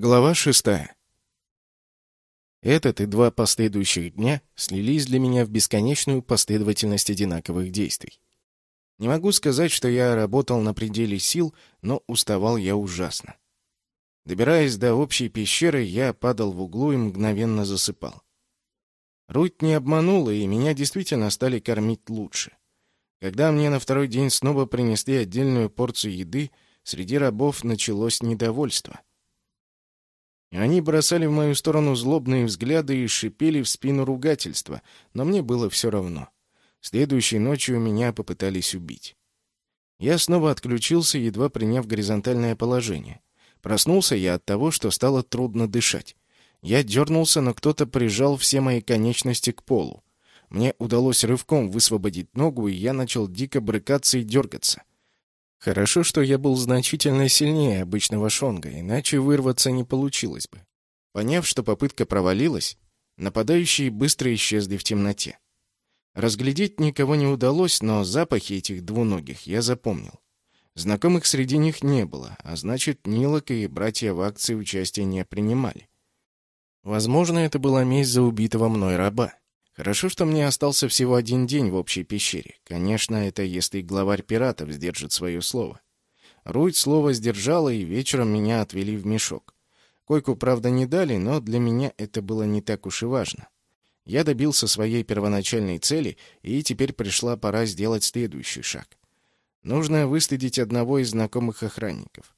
Глава шестая. Этот и два последующих дня слились для меня в бесконечную последовательность одинаковых действий. Не могу сказать, что я работал на пределе сил, но уставал я ужасно. Добираясь до общей пещеры, я падал в углу и мгновенно засыпал. Руть не обманула, и меня действительно стали кормить лучше. Когда мне на второй день снова принесли отдельную порцию еды, среди рабов началось недовольство — они бросали в мою сторону злобные взгляды и шипели в спину ругательства, но мне было все равно. Следующей ночью меня попытались убить. Я снова отключился, едва приняв горизонтальное положение. Проснулся я от того, что стало трудно дышать. Я дернулся, но кто-то прижал все мои конечности к полу. Мне удалось рывком высвободить ногу, и я начал дико брыкаться и дергаться. Хорошо, что я был значительно сильнее обычного шонга, иначе вырваться не получилось бы. Поняв, что попытка провалилась, нападающие быстро исчезли в темноте. Разглядеть никого не удалось, но запахи этих двуногих я запомнил. Знакомых среди них не было, а значит, Нилок и братья в акции участия не принимали. Возможно, это была месть за убитого мной раба. Хорошо, что мне остался всего один день в общей пещере. Конечно, это если главарь пиратов сдержит свое слово. Руйт слово сдержала, и вечером меня отвели в мешок. Койку, правда, не дали, но для меня это было не так уж и важно. Я добился своей первоначальной цели, и теперь пришла пора сделать следующий шаг. Нужно выстыдить одного из знакомых охранников.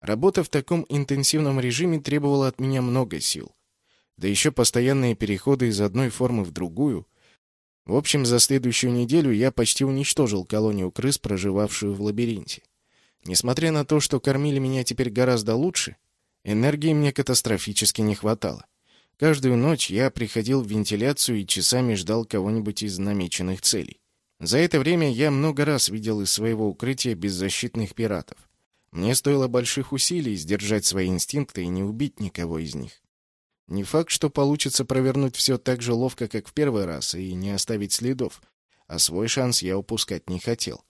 Работа в таком интенсивном режиме требовала от меня много сил да еще постоянные переходы из одной формы в другую. В общем, за следующую неделю я почти уничтожил колонию крыс, проживавшую в лабиринте. Несмотря на то, что кормили меня теперь гораздо лучше, энергии мне катастрофически не хватало. Каждую ночь я приходил в вентиляцию и часами ждал кого-нибудь из намеченных целей. За это время я много раз видел из своего укрытия беззащитных пиратов. Мне стоило больших усилий сдержать свои инстинкты и не убить никого из них. Не факт, что получится провернуть все так же ловко, как в первый раз, и не оставить следов. А свой шанс я упускать не хотел.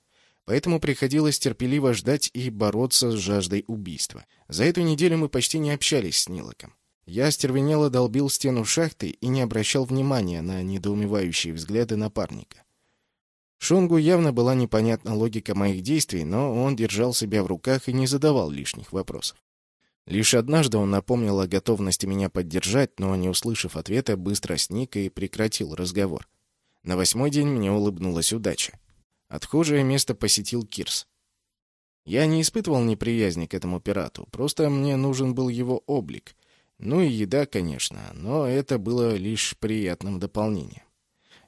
Поэтому приходилось терпеливо ждать и бороться с жаждой убийства. За эту неделю мы почти не общались с Нилоком. Я остервенело долбил стену шахты и не обращал внимания на недоумевающие взгляды напарника. Шунгу явно была непонятна логика моих действий, но он держал себя в руках и не задавал лишних вопросов. Лишь однажды он напомнил о готовности меня поддержать, но, не услышав ответа, быстро сник и прекратил разговор. На восьмой день мне улыбнулась удача. Отхожее место посетил Кирс. Я не испытывал неприязни к этому пирату, просто мне нужен был его облик. Ну и еда, конечно, но это было лишь приятным дополнением.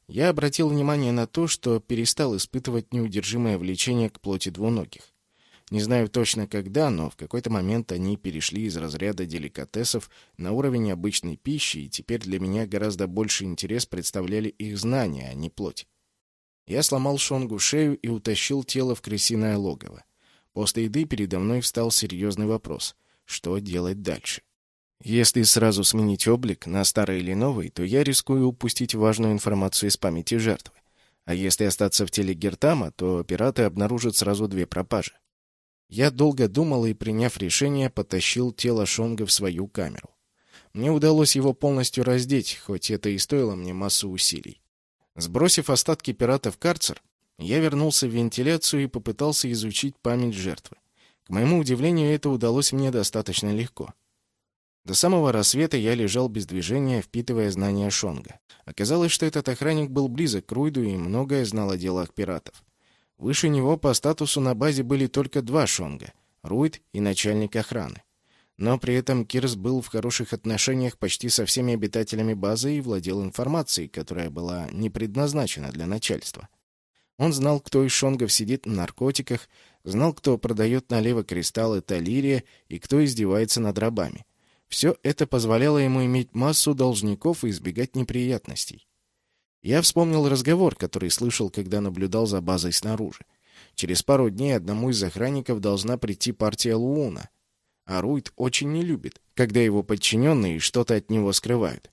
Я обратил внимание на то, что перестал испытывать неудержимое влечение к плоти двуногих. Не знаю точно когда, но в какой-то момент они перешли из разряда деликатесов на уровень обычной пищи, и теперь для меня гораздо больше интерес представляли их знания, а не плоть. Я сломал Шонгу шею и утащил тело в крысиное логово. После еды передо мной встал серьезный вопрос — что делать дальше? Если сразу сменить облик на старый или новый, то я рискую упустить важную информацию из памяти жертвы. А если остаться в теле Гертама, то пираты обнаружат сразу две пропажи. Я долго думал и, приняв решение, потащил тело Шонга в свою камеру. Мне удалось его полностью раздеть, хоть это и стоило мне массу усилий. Сбросив остатки пирата в карцер, я вернулся в вентиляцию и попытался изучить память жертвы. К моему удивлению, это удалось мне достаточно легко. До самого рассвета я лежал без движения, впитывая знания Шонга. Оказалось, что этот охранник был близок к Руйду и многое знал о делах пиратов. Выше него по статусу на базе были только два шонга — Руид и начальник охраны. Но при этом Кирс был в хороших отношениях почти со всеми обитателями базы и владел информацией, которая была не предназначена для начальства. Он знал, кто из шонгов сидит на наркотиках, знал, кто продает налево кристаллы Талирия и кто издевается над рабами. Все это позволяло ему иметь массу должников и избегать неприятностей. Я вспомнил разговор, который слышал, когда наблюдал за базой снаружи. Через пару дней одному из охранников должна прийти партия Лууна. А Руид очень не любит, когда его подчиненные что-то от него скрывают.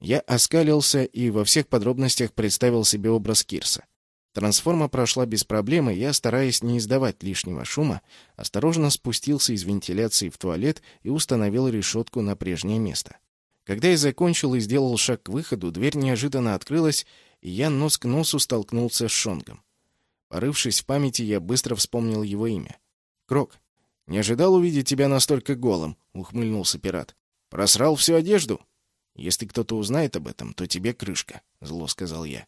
Я оскалился и во всех подробностях представил себе образ Кирса. Трансформа прошла без проблем, и я, стараясь не издавать лишнего шума, осторожно спустился из вентиляции в туалет и установил решетку на прежнее место. Когда я закончил и сделал шаг к выходу, дверь неожиданно открылась, и я нос к носу столкнулся с Шонгом. Порывшись в памяти, я быстро вспомнил его имя. «Крок, не ожидал увидеть тебя настолько голым», — ухмыльнулся пират. «Просрал всю одежду?» «Если кто-то узнает об этом, то тебе крышка», — зло сказал я.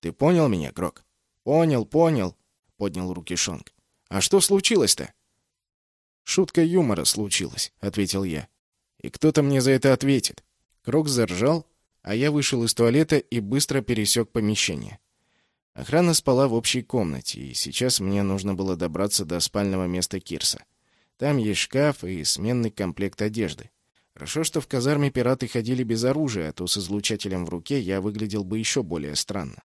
«Ты понял меня, Крок?» «Понял, понял», — поднял руки Шонг. «А что случилось-то?» «Шутка юмора случилась», — ответил я. «И кто-то мне за это ответит». Крок заржал, а я вышел из туалета и быстро пересек помещение. Охрана спала в общей комнате, и сейчас мне нужно было добраться до спального места Кирса. Там есть шкаф и сменный комплект одежды. Хорошо, что в казарме пираты ходили без оружия, а то с излучателем в руке я выглядел бы еще более странно.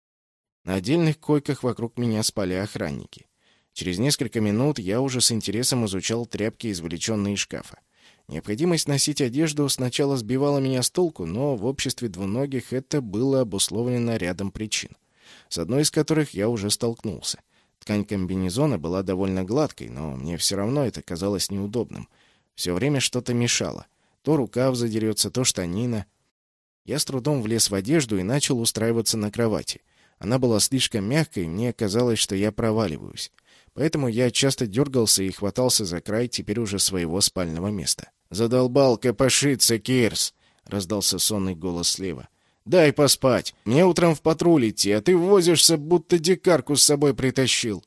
На отдельных койках вокруг меня спали охранники. Через несколько минут я уже с интересом изучал тряпки, извлеченные из шкафа. Необходимость носить одежду сначала сбивала меня с толку, но в обществе двуногих это было обусловлено рядом причин, с одной из которых я уже столкнулся. Ткань комбинезона была довольно гладкой, но мне все равно это казалось неудобным. Все время что-то мешало. То рукав задерется, то штанина. Я с трудом влез в одежду и начал устраиваться на кровати — она была слишком мягкой, и мне казалось, что я проваливаюсь. Поэтому я часто дергался и хватался за край теперь уже своего спального места. «Задолбал копошиться, Кирс!» — раздался сонный голос слева. «Дай поспать. Мне утром в патруль идти, а ты возишься, будто дикарку с собой притащил».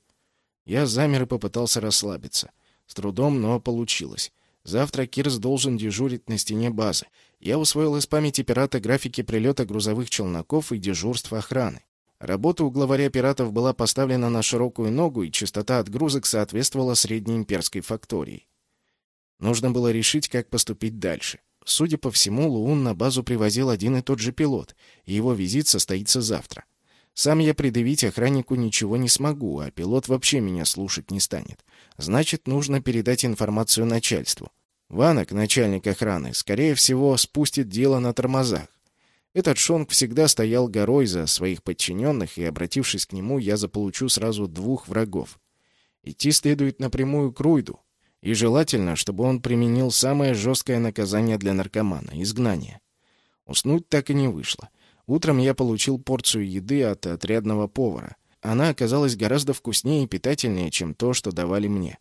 Я замер и попытался расслабиться. С трудом, но получилось. Завтра Кирс должен дежурить на стене базы. Я усвоил из памяти пирата графики прилета грузовых челноков и дежурства охраны. Работа у главаря пиратов была поставлена на широкую ногу, и частота отгрузок соответствовала среднеимперской фактории. Нужно было решить, как поступить дальше. Судя по всему, Луун на базу привозил один и тот же пилот, и его визит состоится завтра. Сам я предъявить охраннику ничего не смогу, а пилот вообще меня слушать не станет. Значит, нужно передать информацию начальству. Ванок, начальник охраны, скорее всего, спустит дело на тормозах. Этот Шонг всегда стоял горой за своих подчиненных, и, обратившись к нему, я заполучу сразу двух врагов. Идти следует напрямую к Руйду, и желательно, чтобы он применил самое жесткое наказание для наркомана — изгнание. Уснуть так и не вышло. Утром я получил порцию еды от отрядного повара. Она оказалась гораздо вкуснее и питательнее, чем то, что давали мне.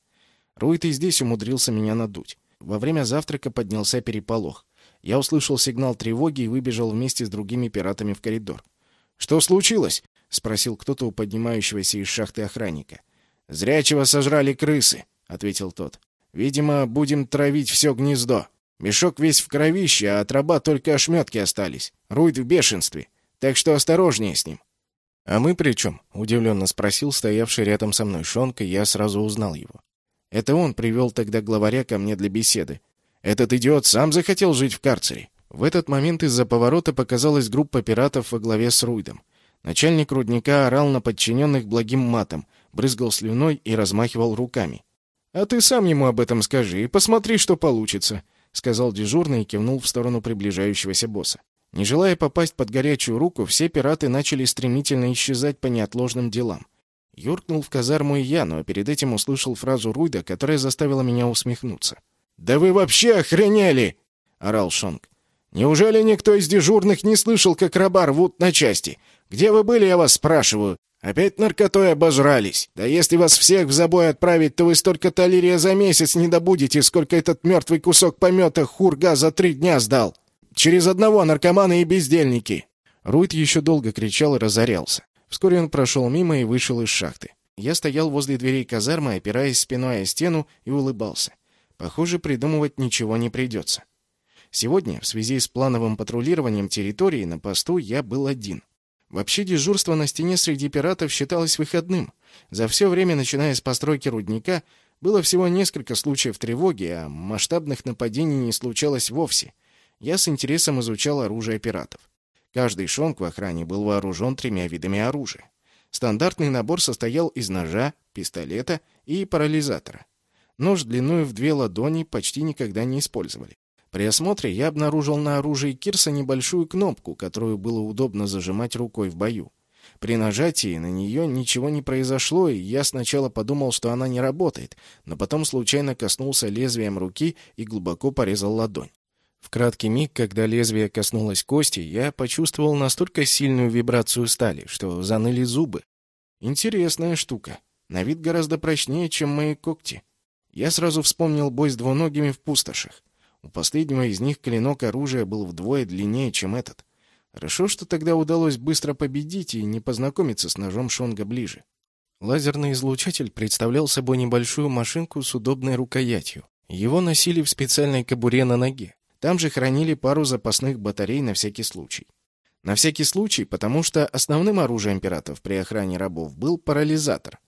Руид и здесь умудрился меня надуть. Во время завтрака поднялся переполох. Я услышал сигнал тревоги и выбежал вместе с другими пиратами в коридор. «Что случилось?» — спросил кто-то у поднимающегося из шахты охранника. «Зрячего сожрали крысы», — ответил тот. «Видимо, будем травить все гнездо. Мешок весь в кровище, а от только ошметки остались. Руид в бешенстве. Так что осторожнее с ним». «А мы при чем?» — удивленно спросил стоявший рядом со мной Шонка, я сразу узнал его. Это он привел тогда главаря ко мне для беседы. Этот идиот сам захотел жить в карцере. В этот момент из-за поворота показалась группа пиратов во главе с Руйдом. Начальник рудника орал на подчиненных благим матом, брызгал слюной и размахивал руками. «А ты сам ему об этом скажи и посмотри, что получится», — сказал дежурный и кивнул в сторону приближающегося босса. Не желая попасть под горячую руку, все пираты начали стремительно исчезать по неотложным делам. Юркнул в казарму и я, но перед этим услышал фразу Руйда, которая заставила меня усмехнуться. «Да вы вообще охренели!» — орал Шонг. «Неужели никто из дежурных не слышал, как раба рвут на части? Где вы были, я вас спрашиваю? Опять наркотой обожрались? Да если вас всех в забой отправить, то вы столько талирия за месяц не добудете, сколько этот мертвый кусок помета хурга за три дня сдал. Через одного наркоманы и бездельники!» Руид еще долго кричал и разорялся. Вскоре он прошел мимо и вышел из шахты. Я стоял возле дверей казармы, опираясь спиной о стену, и улыбался. Похоже, придумывать ничего не придется. Сегодня, в связи с плановым патрулированием территории, на посту я был один. Вообще дежурство на стене среди пиратов считалось выходным. За все время, начиная с постройки рудника, было всего несколько случаев тревоги, а масштабных нападений не случалось вовсе. Я с интересом изучал оружие пиратов. Каждый шонг в охране был вооружен тремя видами оружия. Стандартный набор состоял из ножа, пистолета и парализатора. Нож длиной в две ладони почти никогда не использовали. При осмотре я обнаружил на оружии Кирса небольшую кнопку, которую было удобно зажимать рукой в бою. При нажатии на нее ничего не произошло, и я сначала подумал, что она не работает, но потом случайно коснулся лезвием руки и глубоко порезал ладонь. В краткий миг, когда лезвие коснулось кости, я почувствовал настолько сильную вибрацию стали, что заныли зубы. Интересная штука. На вид гораздо прочнее, чем мои когти. Я сразу вспомнил бой с двуногими в пустошах. У последнего из них клинок оружия был вдвое длиннее, чем этот. Хорошо, что тогда удалось быстро победить и не познакомиться с ножом Шонга ближе. Лазерный излучатель представлял собой небольшую машинку с удобной рукоятью. Его носили в специальной кобуре на ноге. Там же хранили пару запасных батарей на всякий случай. На всякий случай, потому что основным оружием пиратов при охране рабов был парализатор.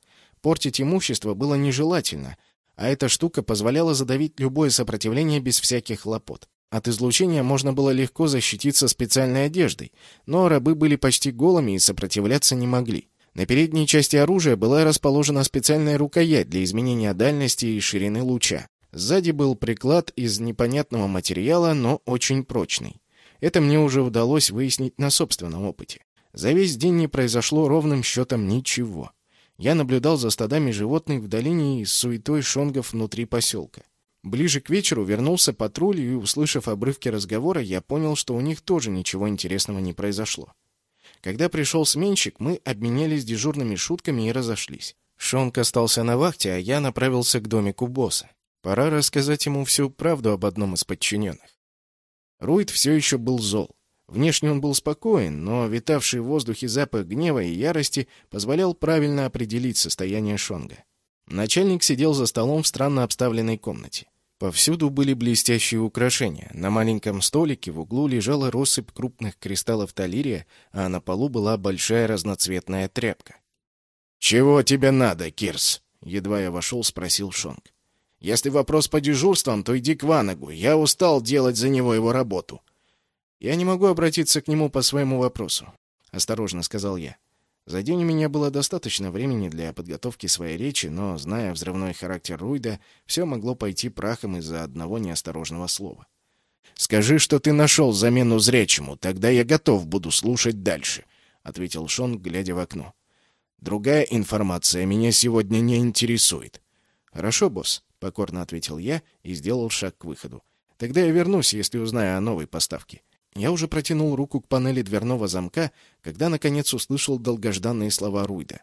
Портить имущество было нежелательно, а эта штука позволяла задавить любое сопротивление без всяких хлопот. От излучения можно было легко защититься специальной одеждой, но рабы были почти голыми и сопротивляться не могли. На передней части оружия была расположена специальная рукоять для изменения дальности и ширины луча. Сзади был приклад из непонятного материала, но очень прочный. Это мне уже удалось выяснить на собственном опыте. За весь день не произошло ровным счетом ничего. Я наблюдал за стадами животных в долине и суетой шонгов внутри поселка. Ближе к вечеру вернулся патруль, и, услышав обрывки разговора, я понял, что у них тоже ничего интересного не произошло. Когда пришел сменщик, мы обменялись дежурными шутками и разошлись. Шонг остался на вахте, а я направился к домику босса. Пора рассказать ему всю правду об одном из подчиненных. Руид все еще был зол. Внешне он был спокоен, но витавший в воздухе запах гнева и ярости позволял правильно определить состояние Шонга. Начальник сидел за столом в странно обставленной комнате. Повсюду были блестящие украшения. На маленьком столике в углу лежала россыпь крупных кристаллов талирия, а на полу была большая разноцветная тряпка. «Чего тебе надо, Кирс?» Едва я вошел, спросил Шонг. Если вопрос по дежурствам, то иди к Ванагу. Я устал делать за него его работу. Я не могу обратиться к нему по своему вопросу, осторожно сказал я. За день у меня было достаточно времени для подготовки своей речи, но, зная взрывной характер Руйда, все могло пойти прахом из-за одного неосторожного слова. «Скажи, что ты нашел замену зрячему, тогда я готов буду слушать дальше», — ответил Шон, глядя в окно. «Другая информация меня сегодня не интересует». «Хорошо, босс», — покорно ответил я и сделал шаг к выходу. «Тогда я вернусь, если узнаю о новой поставке». Я уже протянул руку к панели дверного замка, когда, наконец, услышал долгожданные слова Руйда.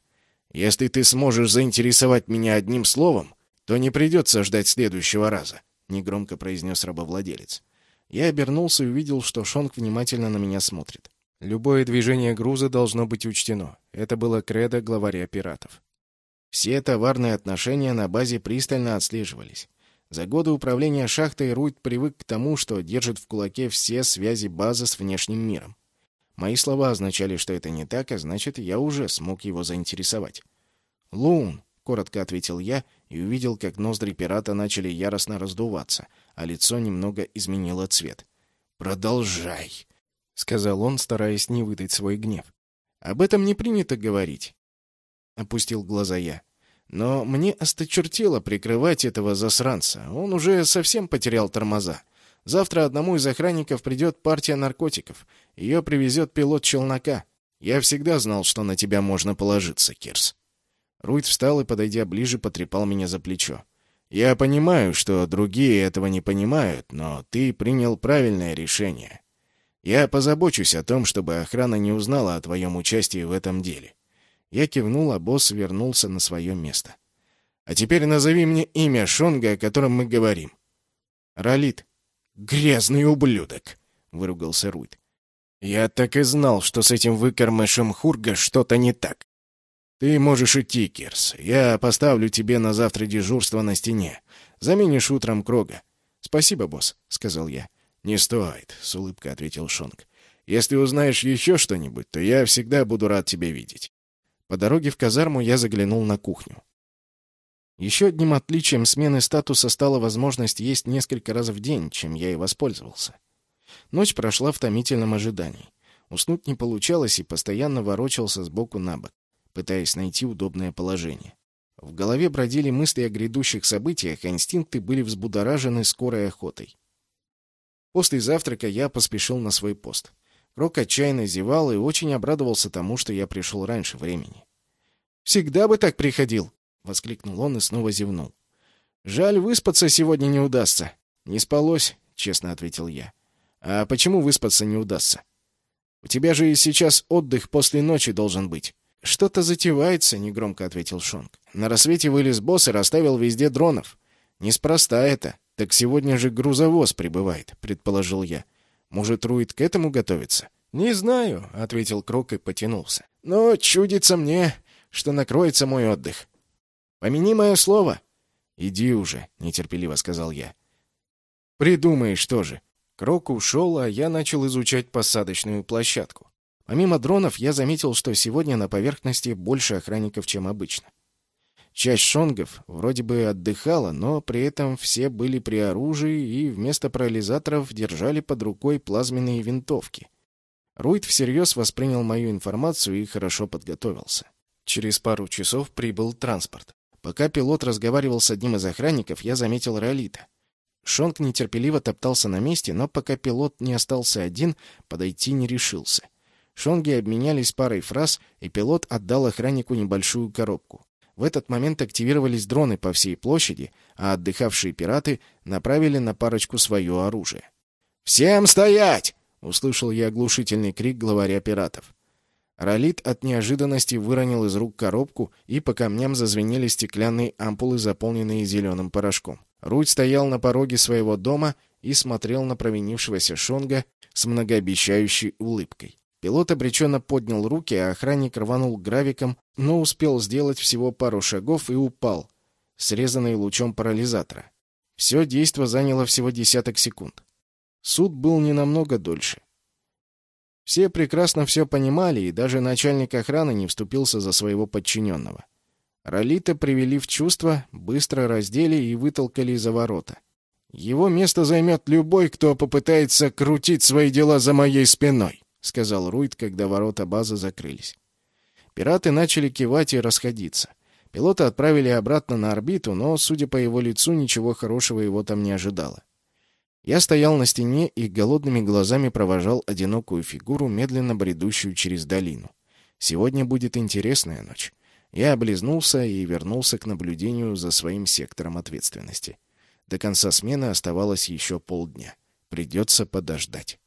«Если ты сможешь заинтересовать меня одним словом, то не придется ждать следующего раза», — негромко произнес рабовладелец. Я обернулся и увидел, что Шонг внимательно на меня смотрит. Любое движение груза должно быть учтено. Это было кредо главаря пиратов. Все товарные отношения на базе пристально отслеживались. За годы управления шахтой Руйт привык к тому, что держит в кулаке все связи базы с внешним миром. Мои слова означали, что это не так, а значит, я уже смог его заинтересовать. «Лун», — коротко ответил я и увидел, как ноздри пирата начали яростно раздуваться, а лицо немного изменило цвет. «Продолжай», — сказал он, стараясь не выдать свой гнев. «Об этом не принято говорить», — опустил глаза я. Но мне осточертело прикрывать этого засранца. Он уже совсем потерял тормоза. Завтра одному из охранников придет партия наркотиков. Ее привезет пилот челнока. Я всегда знал, что на тебя можно положиться, Кирс. Руид встал и, подойдя ближе, потрепал меня за плечо. «Я понимаю, что другие этого не понимают, но ты принял правильное решение. Я позабочусь о том, чтобы охрана не узнала о твоем участии в этом деле. Я кивнул, а босс вернулся на свое место. «А теперь назови мне имя Шонга, о котором мы говорим». «Ролит». «Грязный ублюдок», — выругался Руид. «Я так и знал, что с этим выкормышем Хурга что-то не так. Ты можешь идти, Кирс. Я поставлю тебе на завтра дежурство на стене. Заменишь утром Крога». «Спасибо, босс», — сказал я. «Не стоит», — с улыбкой ответил Шонг. «Если узнаешь еще что-нибудь, то я всегда буду рад тебя видеть». По дороге в казарму я заглянул на кухню. Еще одним отличием смены статуса стала возможность есть несколько раз в день, чем я и воспользовался. Ночь прошла в томительном ожидании. Уснуть не получалось и постоянно ворочался с боку на бок, пытаясь найти удобное положение. В голове бродили мысли о грядущих событиях, а инстинкты были взбудоражены скорой охотой. После завтрака я поспешил на свой пост. Крок отчаянно зевал и очень обрадовался тому, что я пришел раньше времени. «Всегда бы так приходил!» — воскликнул он и снова зевнул. «Жаль, выспаться сегодня не удастся». «Не спалось», — честно ответил я. «А почему выспаться не удастся? У тебя же и сейчас отдых после ночи должен быть». «Что-то затевается», — негромко ответил Шонг. «На рассвете вылез босс и расставил везде дронов. Неспроста это. Так сегодня же грузовоз прибывает», — предположил я. «Может, Руид к этому готовится?» «Не знаю», — ответил Крок и потянулся. «Но чудится мне, что накроется мой отдых. Помяни мое слово». «Иди уже», — нетерпеливо сказал я. «Придумаешь тоже». Крок ушел, а я начал изучать посадочную площадку. Помимо дронов, я заметил, что сегодня на поверхности больше охранников, чем обычно. Часть шонгов вроде бы отдыхала, но при этом все были при оружии и вместо парализаторов держали под рукой плазменные винтовки. Руид всерьез воспринял мою информацию и хорошо подготовился. Через пару часов прибыл транспорт. Пока пилот разговаривал с одним из охранников, я заметил Ролита. Шонг нетерпеливо топтался на месте, но пока пилот не остался один, подойти не решился. Шонги обменялись парой фраз, и пилот отдал охраннику небольшую коробку. В этот момент активировались дроны по всей площади, а отдыхавшие пираты направили на парочку свое оружие. «Всем стоять!» — услышал я оглушительный крик главаря пиратов. Ролит от неожиданности выронил из рук коробку, и по камням зазвенели стеклянные ампулы, заполненные зеленым порошком. Руть стоял на пороге своего дома и смотрел на провинившегося Шонга с многообещающей улыбкой. Пилот обреченно поднял руки, а охранник рванул гравиком, но успел сделать всего пару шагов и упал, срезанный лучом парализатора. Все действо заняло всего десяток секунд. Суд был не намного дольше. Все прекрасно все понимали, и даже начальник охраны не вступился за своего подчиненного. Ролита привели в чувство, быстро раздели и вытолкали за ворота. «Его место займет любой, кто попытается крутить свои дела за моей спиной», — сказал Руид, когда ворота базы закрылись. Пираты начали кивать и расходиться. Пилота отправили обратно на орбиту, но, судя по его лицу, ничего хорошего его там не ожидало. Я стоял на стене и голодными глазами провожал одинокую фигуру, медленно бредущую через долину. Сегодня будет интересная ночь. Я облизнулся и вернулся к наблюдению за своим сектором ответственности. До конца смены оставалось еще полдня. Придется подождать.